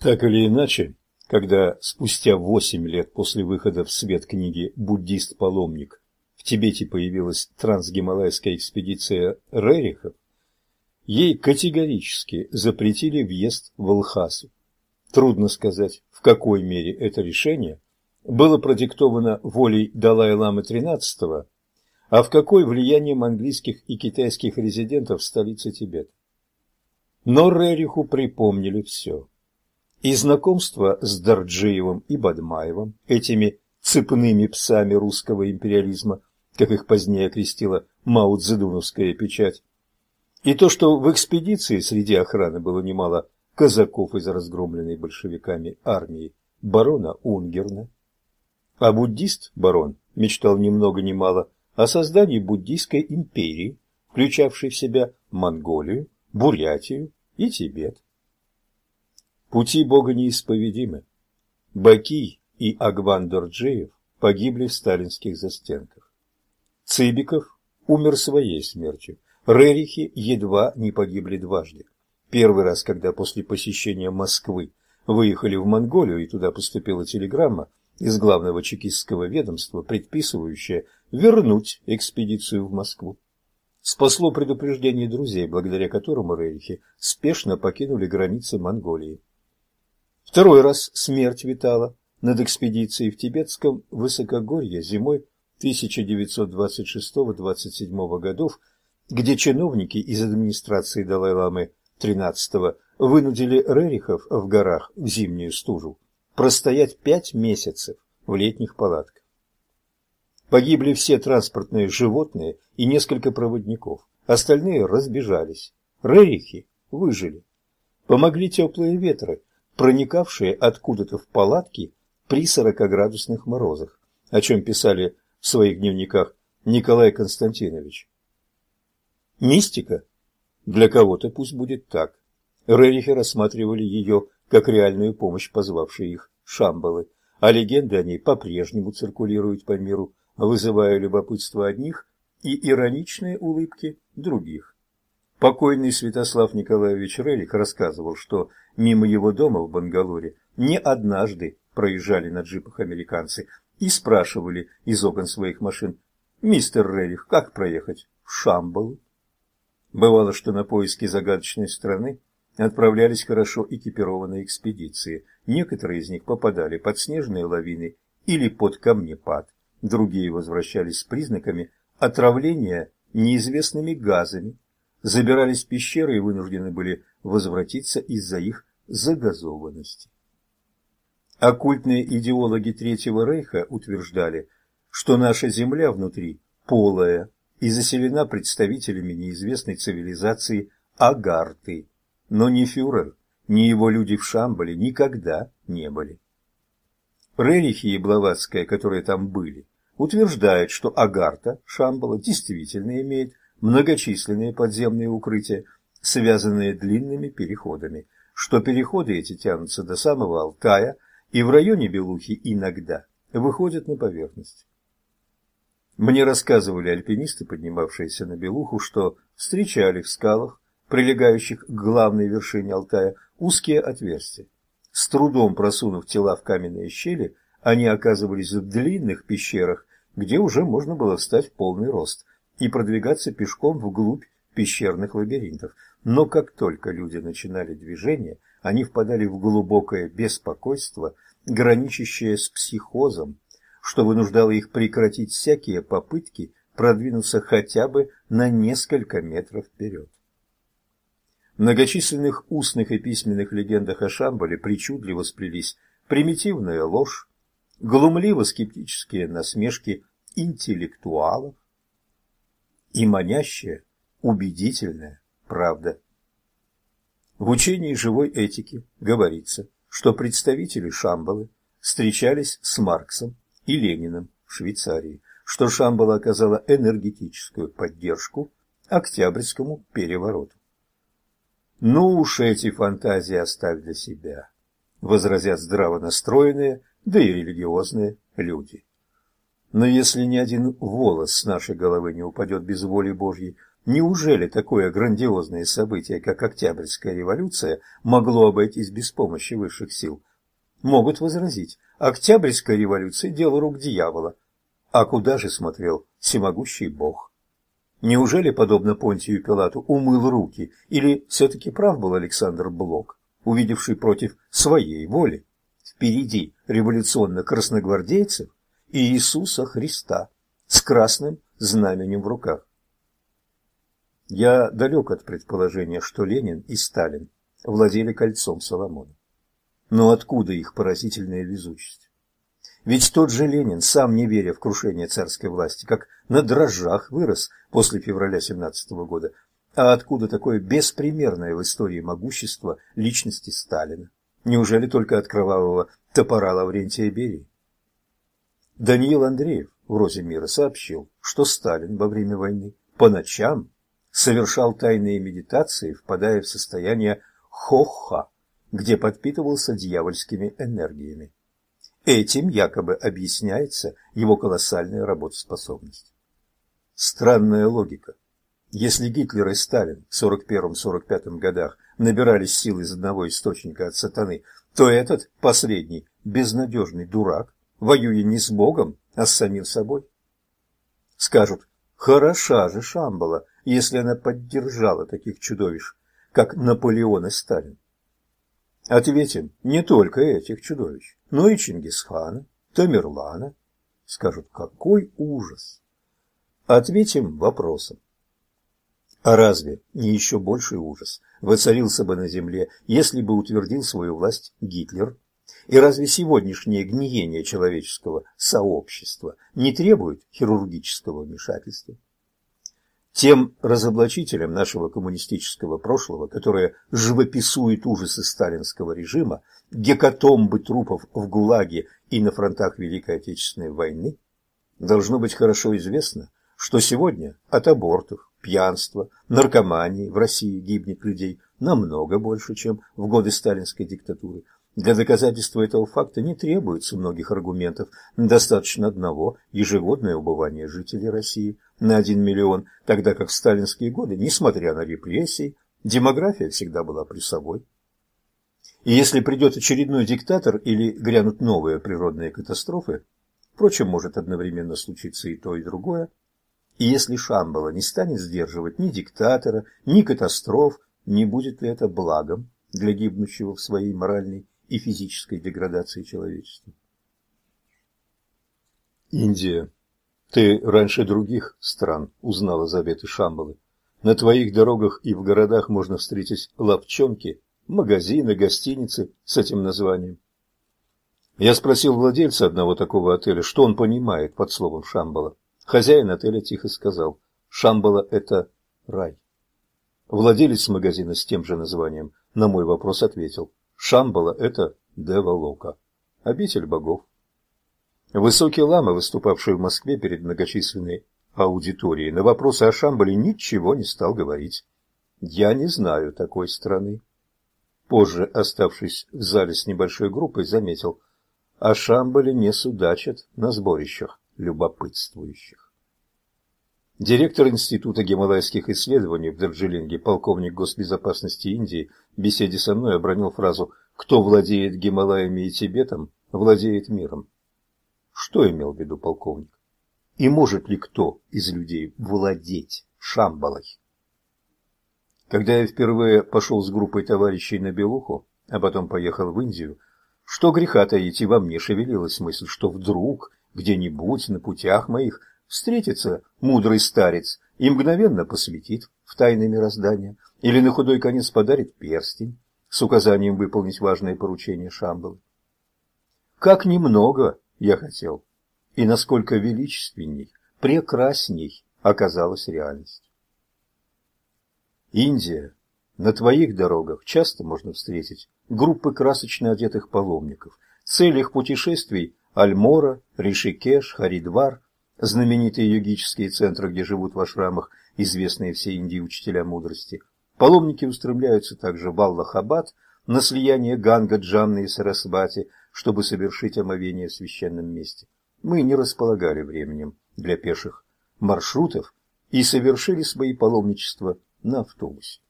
Так или иначе, когда спустя восемь лет после выхода в свет книги «Буддист-паломник» в Тибете появилась трансгималайская экспедиция Рерихов, ей категорически запретили въезд в Лхасу. Трудно сказать, в какой мере это решение было продиктовано волей Далай-ламы XIII, а в какой влиянием английских и китайских резидентов в столице Тибета. Но Рериху припомнили все и знакомство с Дарджиевым и Бадмаевым, этими цепными псами русского империализма, как их позднее окрестила Мао Цзэдуновская печать, и то, что в экспедиции среди охраны было немало казаков из разгромленной большевиками армии барона Унгерна. А буддист барон мечтал ни много ни мало о создании буддийской империи, включавшей в себя Монголию, Бурятию и Тибет. Пути Бога неисповедимы. Баки и Агван Дорджеев погибли в сталинских застенках. Цыбиков умер своей смертью. Рерихи едва не погибли дважды. Первый раз, когда после посещения Москвы выехали в Монголию, и туда поступила телеграмма из главного чекистского ведомства, предписывающая вернуть экспедицию в Москву. Спасло предупреждение друзей, благодаря которому Рерихи спешно покинули границы Монголии. Второй раз смерть витала над экспедицией в тибетском высокогорье зимой 1926-27 годов, где чиновники из администрации Далай-ламы XIII вынудили Рерихов в горах в зимнюю стужу простоять пять месяцев в летних палатках. Погибли все транспортные животные и несколько проводников. Остальные разбежались. Рерихи выжили. Помогли теплые ветры, проникавшие откуда-то в палатки при 40-градусных морозах, о чем писали в своих дневниках Николай Константинович. Мистика? Для кого-то пусть будет так. Рерихи рассматривали ее как реальную помощь позвавшей их Шамбалы, а легенды о ней по-прежнему циркулируют по миру, вызывая любопытство одних и ироничные улыбки других. Покойный Святослав Николаевич Релик рассказывал, что мимо его дома в Бангалоре не однажды проезжали на джипах американцы и спрашивали из окон своих машин «Мистер Релих, как проехать в Шамбалу?» Бывало, что на поиски загадочной страны отправлялись хорошо экипированные экспедиции. Некоторые из них попадали под снежные лавины или под камнепад, другие возвращались с признаками отравления неизвестными газами забирались в пещеры и вынуждены были возвратиться из-за их загазованности. Оккультные идеологи Третьего Рейха утверждали, что наша Земля внутри полая и заселена представителями неизвестной цивилизации Агарты, но ни фюрер, ни его люди в Шамбале никогда не были. Рерихи и Блаватская, которые там были, утверждают, что Агарта Шамбала действительно имеет многочисленные подземные укрытия, связанные длинными переходами, что переходы эти тянутся до самого Алтая и в районе Белухи иногда выходят на поверхность. Мне рассказывали альпинисты, поднимавшиеся на Белуху, что встречали в скалах, прилегающих к главной вершине Алтая, узкие отверстия. С трудом просунув тела в каменные щели, они оказывались в длинных пещерах, где уже можно было встать в полный рост и продвигаться пешком вглубь пещерных лабиринтов. Но как только люди начинали движение, они впадали в глубокое беспокойство, граничащее с психозом, что вынуждало их прекратить всякие попытки продвинуться хотя бы на несколько метров вперед. В многочисленных устных и письменных легендах о Шамбале причудливо сплелись примитивная ложь, глумливо-скептические насмешки интеллектуалов, и манящая, убедительная правда. В учении живой этики говорится, что представители Шамбалы встречались с Марксом и Лениным в Швейцарии, что Шамбала оказала энергетическую поддержку Октябрьскому перевороту. «Ну уж эти фантазии оставь для себя», — возразят здраво настроенные, да и религиозные люди. Но если ни один волос с нашей головы не упадет без воли Божьей, Неужели такое грандиозное событие, как Октябрьская революция, могло обойтись без помощи высших сил? Могут возразить, Октябрьская революция – дело рук дьявола. А куда же смотрел всемогущий Бог? Неужели, подобно Понтию Пилату, умыл руки, или все-таки прав был Александр Блок, увидевший против своей воли впереди революционно-красногвардейцев и Иисуса Христа с красным знаменем в руках? Я далек от предположения, что Ленин и Сталин владели кольцом Соломона. Но откуда их поразительная везучесть? Ведь тот же Ленин, сам не веря в крушение царской власти, как на дрожжах вырос после февраля 17 года. А откуда такое беспримерное в истории могущество личности Сталина? Неужели только от кровавого топора Лаврентия Берии? Даниил Андреев в «Розе мира» сообщил, что Сталин во время войны по ночам совершал тайные медитации, впадая в состояние хохха, где подпитывался дьявольскими энергиями. Этим якобы объясняется его колоссальная работоспособность. Странная логика. Если Гитлер и Сталин в 41-45 годах набирались сил из одного источника от сатаны, то этот, последний, безнадежный дурак, воюя не с Богом, а с самим собой. Скажут, хороша же Шамбала, если она поддержала таких чудовищ, как Наполеон и Сталин. Ответим, не только этих чудовищ, но и Чингисхана, Тамерлана. Скажут, какой ужас. Ответим вопросом. А разве не еще больший ужас воцарился бы на земле, если бы утвердил свою власть Гитлер? И разве сегодняшнее гниение человеческого сообщества не требует хирургического вмешательства? Тем разоблачителям нашего коммунистического прошлого, которое живописует ужасы сталинского режима, гекатомбы трупов в ГУЛАГе и на фронтах Великой Отечественной войны, должно быть хорошо известно, что сегодня от абортов, пьянства, наркомании в России гибнет людей намного больше, чем в годы сталинской диктатуры, для доказательства этого факта не требуется многих аргументов, достаточно одного – ежегодное убывание жителей России на 1 миллион, тогда как в сталинские годы, несмотря на репрессии, демография всегда была плюсовой. И если придет очередной диктатор или грянут новые природные катастрофы, впрочем, может одновременно случиться и то, и другое, и если Шамбала не станет сдерживать ни диктатора, ни катастроф, не будет ли это благом для гибнущего в своей моральной и физической деградации человечества. Индия. Ты раньше других стран узнала заветы Шамбалы. На твоих дорогах и в городах можно встретить лапчонки, магазины, гостиницы с этим названием. Я спросил владельца одного такого отеля, что он понимает под словом Шамбала. Хозяин отеля тихо сказал, Шамбала – это рай. Владелец магазина с тем же названием на мой вопрос ответил, Шамбала – это Деволока, обитель богов. Высокий лама, выступавший в Москве перед многочисленной аудиторией, на вопросы о Шамбале ничего не стал говорить. Я не знаю такой страны. Позже, оставшись в зале с небольшой группой, заметил, о Шамбале не судачат на сборищах любопытствующих. Директор Института гималайских исследований в Дарджилинге, полковник госбезопасности Индии, в беседе со мной обронил фразу «Кто владеет Гималаями и Тибетом, владеет миром». Что имел в виду полковник? И может ли кто из людей владеть Шамбалой? Когда я впервые пошел с группой товарищей на Белуху, а потом поехал в Индию, что греха таить, и во мне шевелилась мысль, что вдруг где-нибудь на путях моих встретится мудрый старец и мгновенно посвятит в тайны мироздания, или на худой конец подарит перстень с указанием выполнить важное поручение Шамбалы. Как немного я хотел, и насколько величественней, прекрасней оказалась реальность. Индия. На твоих дорогах часто можно встретить группы красочно одетых паломников. Цель их путешествий – Альмора, Ришикеш, Харидвар, знаменитые йогические центры, где живут в ашрамах известные всей Индии учителя мудрости. Паломники устремляются также в Аллахабад на слияние Ганга, Джамны и Сарасвати, чтобы совершить омовение в священном месте. Мы не располагали временем для пеших маршрутов и совершили свои паломничества на автобусе.